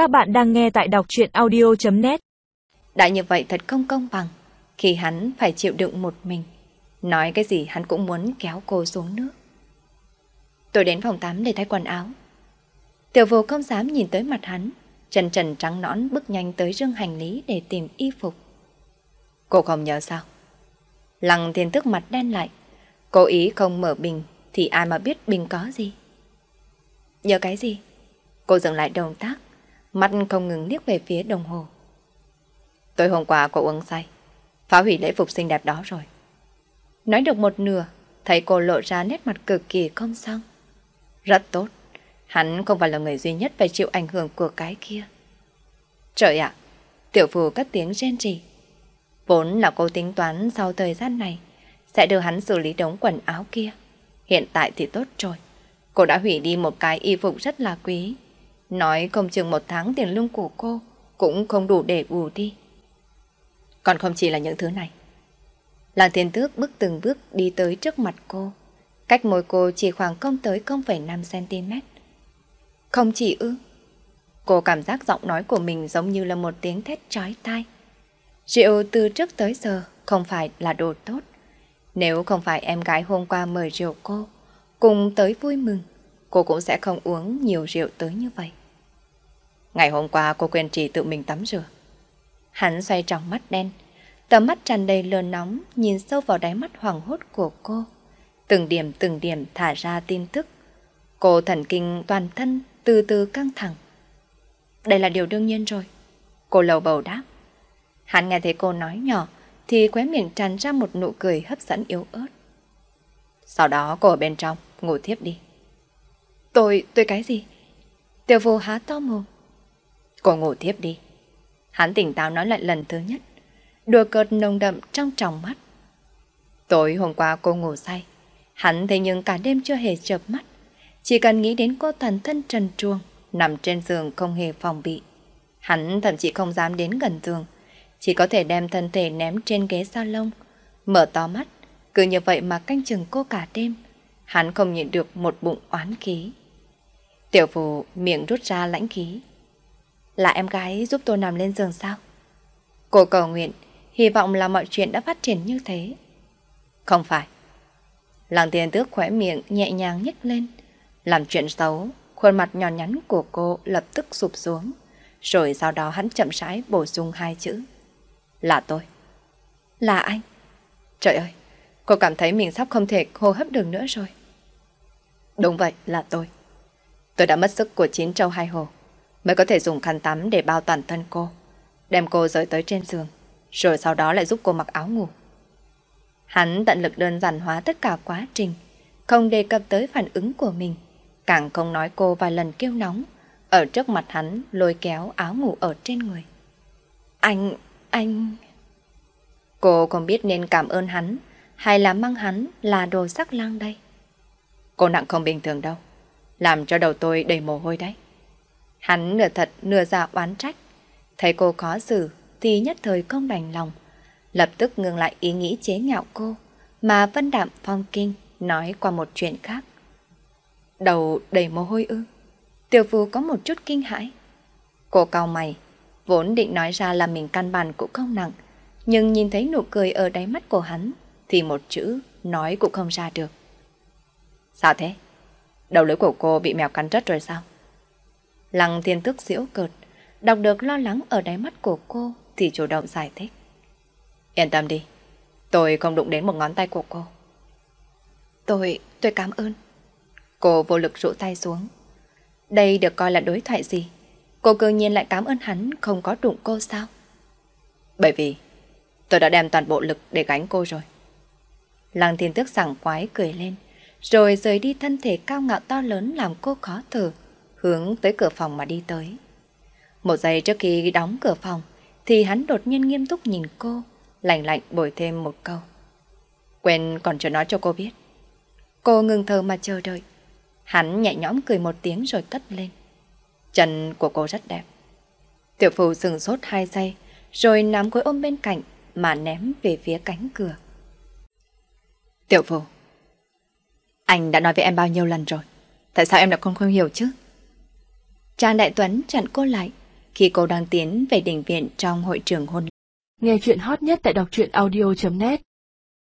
Các bạn đang nghe tại đọc chuyện audio.net Đã như vậy thật không công bằng, khi hắn phải chịu đựng một mình. Nói cái gì hắn cũng muốn kéo cô xuống nước. Tôi đến phòng tắm để thay quần áo. Tiểu vô không dám nhìn tới mặt hắn, trần trần trắng nõn bước nhanh tới rương hành lý để tìm y phục. Cô không nhớ sao? Lăng thiên tức mặt đen lại, cố ý không mở bình thì ai mà biết bình có gì. Nhớ cái gì? Cô dừng lại động tác, mắt không ngừng liếc về phía đồng hồ. Tối hôm qua cô uống say, phá hủy lễ phục xinh đẹp đó rồi. Nói được một nửa, thấy cô lộ ra nét mặt cực kỳ không xong. Rất tốt, hắn không phải là người duy nhất phải chịu ảnh hưởng của cái kia. Trời ạ, tiểu phù cất tiếng rên rỉ. Vốn là cô tính toán sau thời gian này, sẽ đưa hắn xử lý đống quần áo kia. Hiện tại thì tốt rồi. Cô đã hủy đi một cái y phục rất là quý. Nói không chừng một tháng tiền lương của cô cũng không đủ để bù đi. Còn không chỉ là những thứ này. Làng thiên tước bước từng bước đi tới trước mặt cô. Cách môi cô chỉ khoảng không tới 0,5cm. Không chỉ ư. Cô cảm giác giọng nói của mình giống như là một tiếng thét trói tai. Rượu từ trước tới giờ không phải là đồ tốt. Nếu không phải em gái hôm qua mời rượu cô, cùng tới vui mừng, cô cũng sẽ không uống nhiều rượu tới như vậy. Ngày hôm qua cô quên chỉ tự mình tắm rửa. Hắn xoay trong mắt đen, tầm mắt tràn đầy lờ nóng nhìn sâu vào đáy mắt hoàng hốt của cô. Từng điểm từng điểm thả ra tin tức. Cô thần kinh toàn thân từ từ căng thẳng. Đây là điều đương nhiên rồi. Cô lầu bầu đáp. Hắn nghe thấy cô nói nhỏ thì khóe miệng tràn ra một nụ cười hấp dẫn yếu ớt. Sau đó cô ở bên trong, ngủ thiếp đi. Tôi, tôi cái gì? Tiểu vô há to mồm. Cô ngủ tiếp đi. Hắn tỉnh táo nói lại lần thứ nhất. Đùa cợt nồng đậm trong tròng mắt. Tối hôm qua cô ngủ say. Hắn thế nhưng cả đêm chưa hề chợp mắt. Chỉ cần nghĩ đến cô thần thân trần truồng, nằm trên giường không hề phòng bị. Hắn thậm chí không dám đến gần giường, chỉ có thể đem thân thể ném trên ghế salon, mở to mắt, cứ như vậy mà canh chừng cô cả đêm. Hắn không nhịn được một bụng oán khí. Tiểu phù miệng rút ra lãnh khí. Là em gái giúp tôi nằm lên giường sao? Cô cầu nguyện, hy vọng là mọi chuyện đã phát triển như thế. Không phải. Lăng tiền tước khỏe miệng nhẹ nhàng nhếch lên. Làm chuyện xấu, khuôn mặt nhỏ nhắn của cô lập tức sụp xuống. Rồi sau đó hắn chậm rãi bổ sung hai chữ. Là tôi. Là anh. Trời ơi, cô cảm thấy mình sắp không thể hô hấp được nữa rồi. Đúng vậy, là tôi. Tôi đã mất sức của chín châu hai hồ, mới có thể dùng khăn tắm để bao toàn thân cô, đem cô rời tới trên giường, rồi sau đó lại giúp cô mặc áo ngủ. Hắn tận lực đơn giản hóa tất cả quá trình, không đề cập tới phản ứng của mình, càng không nói cô vài lần kêu nóng, ở trước mặt hắn lôi kéo áo ngủ ở trên người. Anh, anh... Cô không biết nên cảm ơn hắn hay là mang hắn là đồ sắc lang đây. Cô nặng không bình thường đâu, làm cho đầu tôi đầy mồ hôi đấy. Hắn nửa thật nửa giả oán trách, thấy cô khó xử thì nhất thời không đành lòng, lập tức ngừng lại ý nghĩ chế nhạo cô, mà vân đạm phong kinh nói qua một chuyện khác. Đầu đầy mồ hôi ư, tiểu phu có một chút kinh hãi. Cô cau mày, Vốn định nói ra là mình căn bản cũng không nặng, nhưng nhìn thấy nụ cười ở đáy mắt của hắn, thì một chữ nói cũng không ra được. Sao thế? Đầu lưỡi của cô bị mèo cắn rớt rồi sao? Lăng thiên tức diễu cợt, đọc được lo lắng ở đáy mắt của cô thì chủ động giải thích. Yên tâm đi, tôi không đụng đến một ngón tay của cô. Tôi, tôi cảm ơn. Cô vô lực rũ tay xuống. Đây được coi là đối thoại gì? Cô cơ nhiên lại cảm ơn hắn không có đụng cô sao? Bởi vì tôi đã đem toàn bộ lực để gánh cô rồi. Lăng thiên tước sảng quái cười lên, rồi rời đi thân thể cao ngạo to lớn làm cô khó thở, hướng tới cửa phòng mà đi tới. Một giây trước khi đóng cửa phòng, thì hắn đột nhiên nghiêm túc nhìn cô, lạnh lạnh bồi thêm một câu. Quên còn chưa nói cho cô biết. Cô ngừng thở mà chờ đợi. Hắn nhẹ nhõm cười một tiếng rồi cất lên. Chân của cô rất đẹp. Tiểu phụ sừng sốt hai giây, rồi nắm khối ôm bên cạnh mà ném về phía cánh cửa. Tiểu phụ anh đã nói với em bao nhiêu lần rồi, tại sao em lại không không hiểu chứ? Trang Đại Tuấn chặn cô lại, khi cô đang tiến về đình viện trong hội trường hôn. Nghe chuyện hot nhất tại đọc truyện audio.net